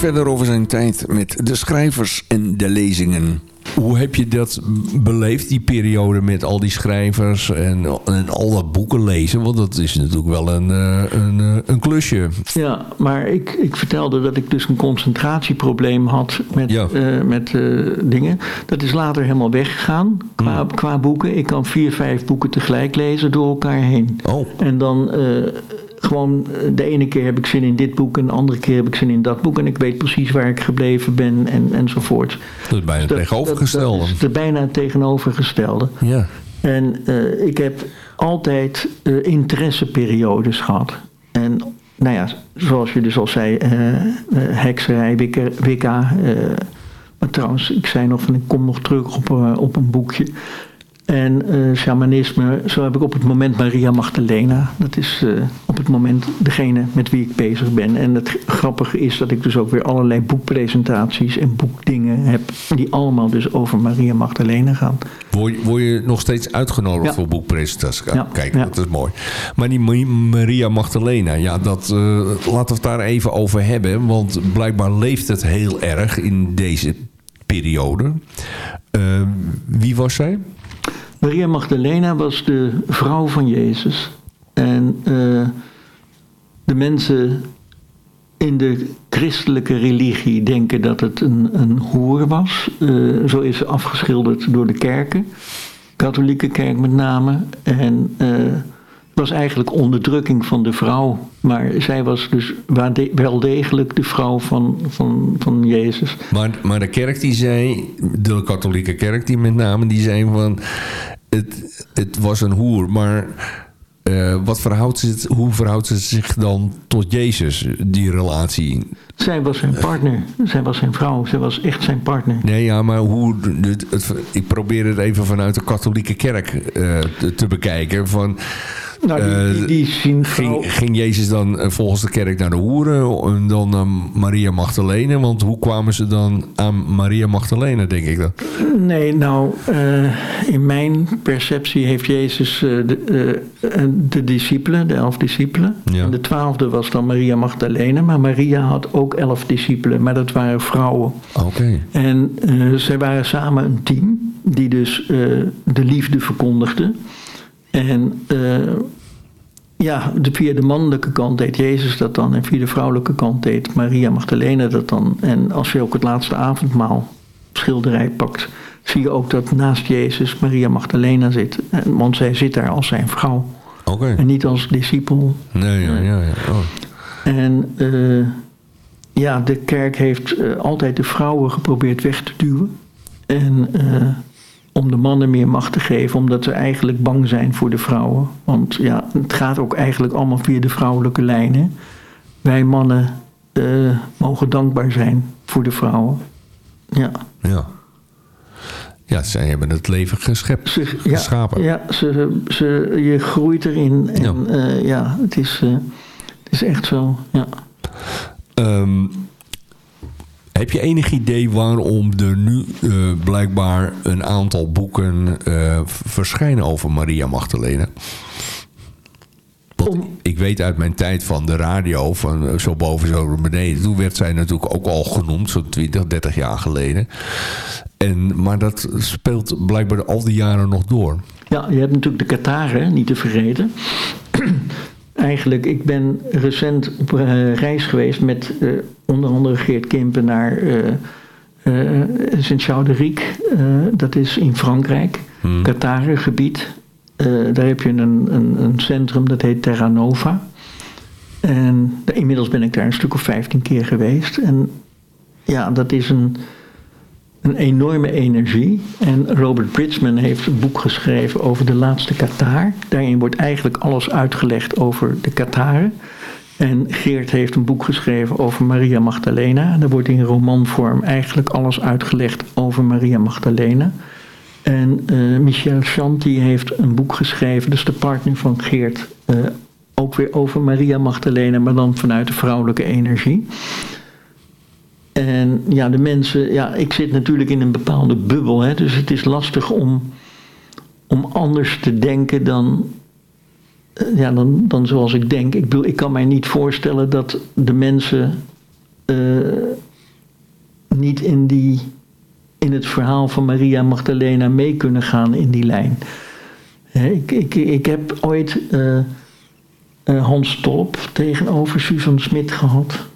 S4: Verder over zijn tijd met de schrijvers en de lezingen. Hoe heb je dat beleefd, die periode met al die schrijvers en, en al dat boeken lezen? Want dat is natuurlijk wel een, eh, een, eh, een klusje.
S5: Ja, maar ik, ik vertelde dat ik dus een concentratieprobleem had met,
S4: Ja.
S5: eh, met eh, dingen. Dat is later helemaal weggegaan qua,
S4: Hmm.
S5: qua boeken. Ik kan vier, vijf boeken tegelijk lezen door elkaar heen.
S4: Oh,
S5: En dan eh, gewoon, eh, de ene keer heb ik zin in dit boek en de andere keer heb ik zin in dat boek. En ik weet precies waar ik gebleven ben en, enzovoort.
S4: dat is bijna het
S5: Dat-
S4: tegenovergestelde.
S5: Dat, dat is de bijna het tegenovergestelde.
S4: Ja.
S5: En eh, ik heb altijd eh, interesseperiodes gehad. En nou ja, zoals je dus al zei, eh, hekserij, Wicca. Maar trouwens, ik zei nog van ik kom nog terug op, op een boekje. En eh, shamanisme, zo heb ik op het moment Maria Magdalena. Dat is eh, op het moment degene met wie ik bezig ben. En het grappige is dat ik dus ook weer allerlei boekpresentaties en boekdingen heb. Die allemaal dus over Maria Magdalena gaan.
S4: Word, je- word je nog steeds uitgenodigd
S5: Ja.
S4: voor boekpresentaties?
S5: Ja,
S4: Kijk,
S5: ja.
S4: dat is mooi. Maar die Ma- Maria Magdalena, ja, dat, eh, laten we het daar even over hebben. Want blijkbaar leeft het heel erg in deze periode. Wie was zij?
S5: Maria Magdalena was de vrouw van Jezus. En eh, de mensen in de christelijke religie denken dat het een, een hoer was. Eh, zo is ze afgeschilderd door de kerken. Katholieke kerk met name. En eh, het was eigenlijk onderdrukking van de vrouw. Maar zij was dus wel degelijk de vrouw van, van, van Jezus.
S4: Maar, maar de kerk die zei, de katholieke kerk die met name, die zei van... Het, het was een hoer, maar... eh, wat verhoudt het, hoe verhoudt het zich dan tot Jezus, die relatie?
S5: Zij was zijn partner. Zij was zijn vrouw. Zij was echt zijn partner.
S4: Nee, ja, maar hoe. Het, het- ik probeer het even vanuit de katholieke kerk eh, te, te bekijken. Van,
S5: Nou, die, die, die vrouw...
S4: ging, ging Jezus dan eh, volgens de kerk naar de hoeren en dan naar Maria Magdalene? Want hoe kwamen ze dan aan Maria Magdalene, denk ik dan?
S5: Nee, nou, eh, in mijn perceptie heeft Jezus eh, de, eh, de discipelen, de elf discipelen.
S4: Ja.
S5: En de twaalfde was dan Maria Magdalene. Maar Maria had ook elf discipelen, maar dat waren vrouwen.
S4: Oké.
S5: En eh, zij waren samen een team die dus eh, de liefde verkondigde. En eh, ja, de, via de mannelijke kant deed Jezus dat dan. En via de vrouwelijke kant deed Maria Magdalena dat dan. En als je ook het laatste avondmaal schilderij pakt, zie je ook dat naast Jezus Maria Magdalena zit. En- Want zij zit daar als zijn vrouw. En niet als discipel.
S4: Nee, ja, ja, ja. Oh.
S5: En eh, ja, de kerk heeft eh, altijd de vrouwen geprobeerd weg te duwen. En om de mannen meer macht te geven, omdat ze eigenlijk bang zijn voor de vrouwen. Want ja, het gaat ook eigenlijk allemaal via de vrouwelijke lijnen. Wij mannen eh, mogen dankbaar zijn voor de vrouwen. Ja,
S4: Ja. Ja, zij hebben het leven geschept,
S5: ze, ja,
S4: geschapen.
S5: ja ze, ze, je groeit erin. En
S4: Ja.
S5: ja, ja het, is, eh, het is echt zo. Ja.
S4: Ehm, heb je enig idee waarom er nu eh, blijkbaar een aantal boeken v- verschijnen over Maria Magdalena? Want ik weet uit mijn tijd van de radio, van eh, zo boven, zo naar beneden. Toen werd zij natuurlijk ook al genoemd, zo'n 20, 30 jaar geleden. En, maar dat speelt blijkbaar al die jaren nog door.
S5: Ja, je hebt natuurlijk de Qataren, niet te vergeten. Eigenlijk, ik ben recent op eh, reis geweest met eh, onder andere Geert Kimpen naar eh Sint-Jean-de-Riek. Eh, dat is in Frankrijk,
S4: Hmm.
S5: Qatarengebied. Eh, daar heb je een, een, een centrum dat heet Terra Nova. En inmiddels ben ik daar een stuk of 15 keer geweest. En ja, dat is een, een enorme energie. En Robert Bridgman heeft een boek geschreven over de laatste Qatar. Daarin wordt eigenlijk alles uitgelegd over de Qataren. En Geert heeft een boek geschreven over Maria Magdalena. En daar wordt in romanvorm eigenlijk alles uitgelegd over Maria Magdalena. En eh, Michel Chanty heeft een boek geschreven, dus de partner van Geert, eh, ook weer over Maria Magdalena, maar dan vanuit de vrouwelijke energie. En ja, de mensen, ja, ik zit natuurlijk in een bepaalde bubbel, hè, dus het is lastig om, om anders te denken dan, eh, ja, dan, dan zoals ik denk. Ik bedoel, ik kan mij niet voorstellen dat de mensen niet in, die, in het verhaal van Maria Magdalena mee kunnen gaan in die lijn. ik, ik, ik heb ooit Hans Tolp tegenover Susan Smit gehad.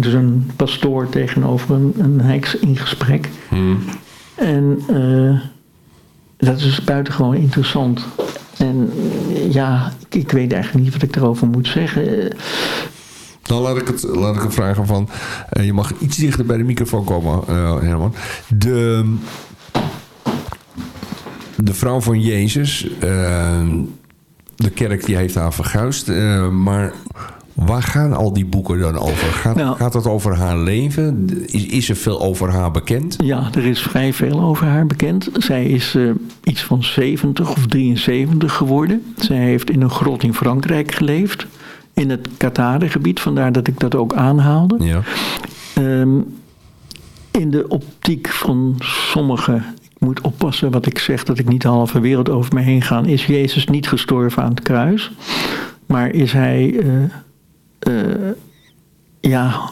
S5: Dus een pastoor tegenover een, een heks in gesprek. Hmm. En dat is buitengewoon interessant. En ja, ik, ik, weet eigenlijk niet wat ik erover moet zeggen.
S4: Dan laat ik het, laat ik het vragen van... Uh, je mag iets dichter bij de microfoon komen, uh, Herman. De, de vrouw van Jezus... De kerk die heeft haar verguisd. maar Waar gaan al die boeken dan over? Gaat, nou, gaat het over haar leven? Is, is er veel over haar bekend?
S5: Ja, er is vrij veel over haar bekend. Zij is uh, iets van 70 of 73 geworden. Zij heeft in een grot in Frankrijk geleefd. In het Katade-gebied, vandaar dat ik dat ook aanhaalde. Ja. Um, in de optiek van sommigen ik moet oppassen wat ik zeg, dat ik niet de halve wereld over me heen ga. Is Jezus niet gestorven aan het kruis? Maar is hij uh, ja,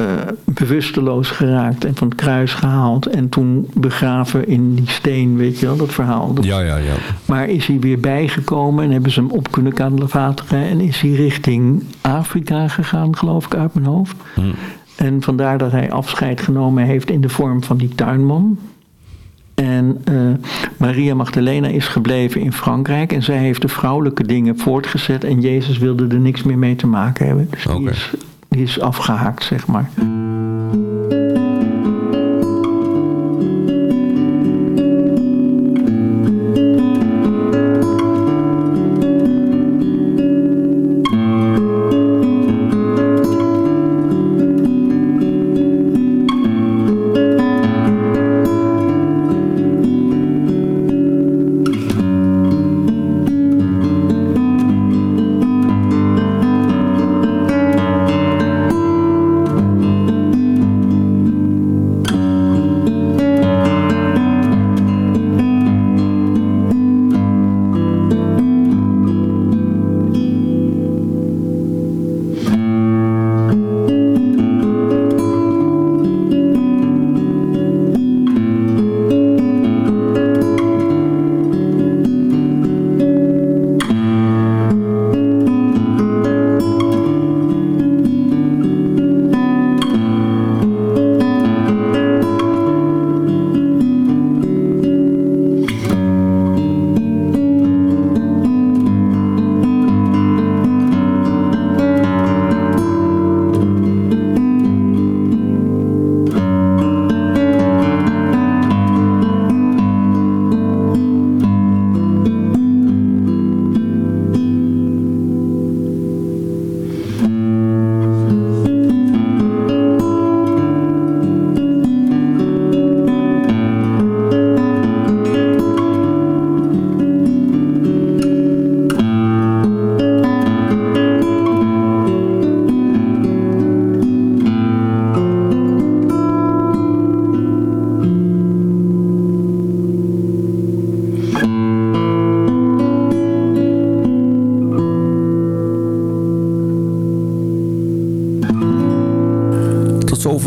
S5: uh, bewusteloos geraakt en van het kruis gehaald. En toen begraven in die steen, weet je wel, dat verhaal.
S4: ja, ja, ja.
S5: Maar is hij weer bijgekomen en hebben ze hem op kunnen kadalateren. En is hij richting Afrika gegaan, geloof ik, uit mijn hoofd. Hm. En vandaar dat hij afscheid genomen heeft in de vorm van die tuinman. En uh, Maria Magdalena is gebleven in Frankrijk. En zij heeft de vrouwelijke dingen voortgezet. En Jezus wilde er niks meer mee te maken hebben. Dus die, is, die is afgehaakt, zeg maar.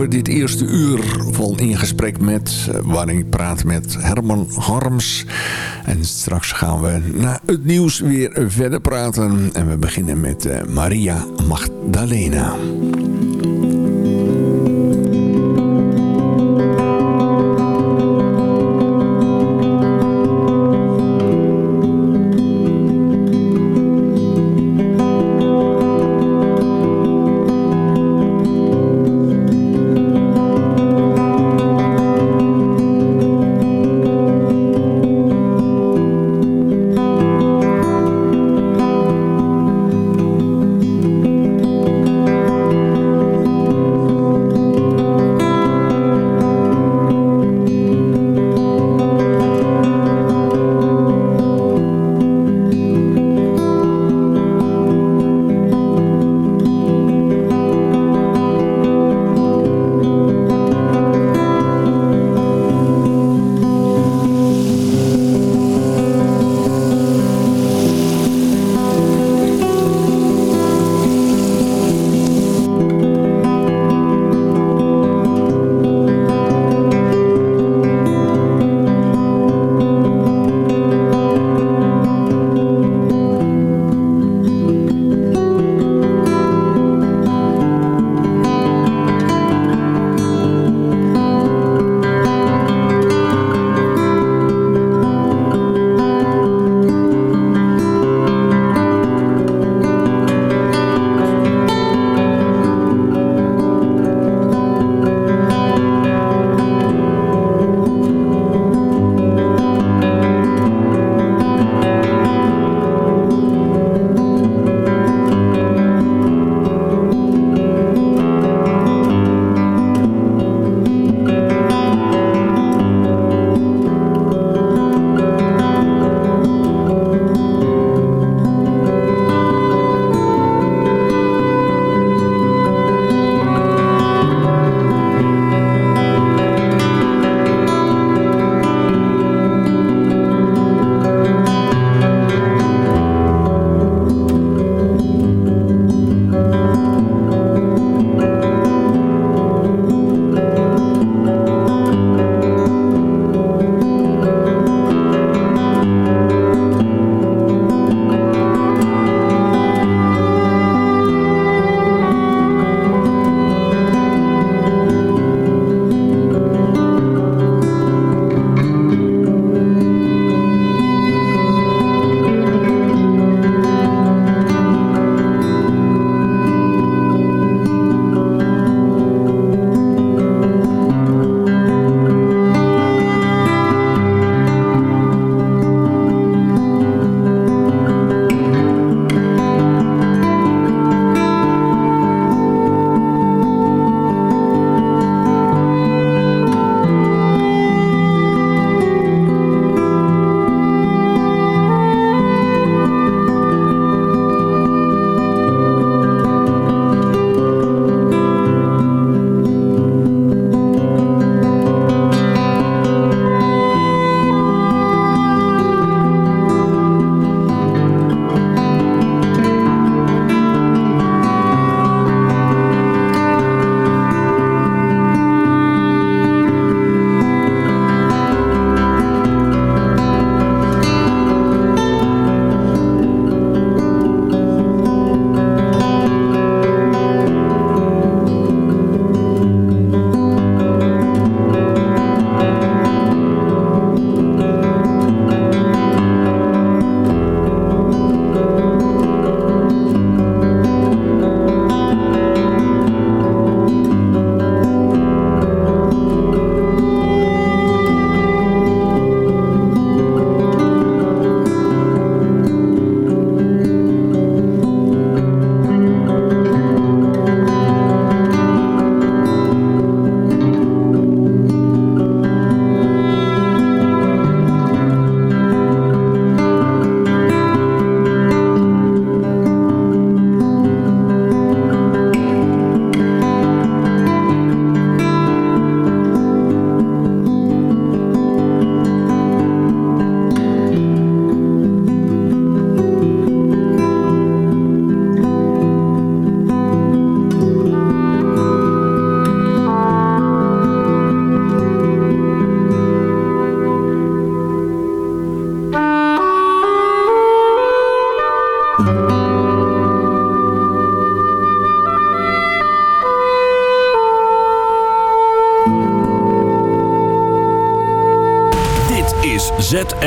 S4: Dit eerste uur van In Gesprek met... Eh, waarin ik praat met Herman Harms. En straks gaan we na het nieuws weer verder praten. En we beginnen met eh, Maria Magdalena.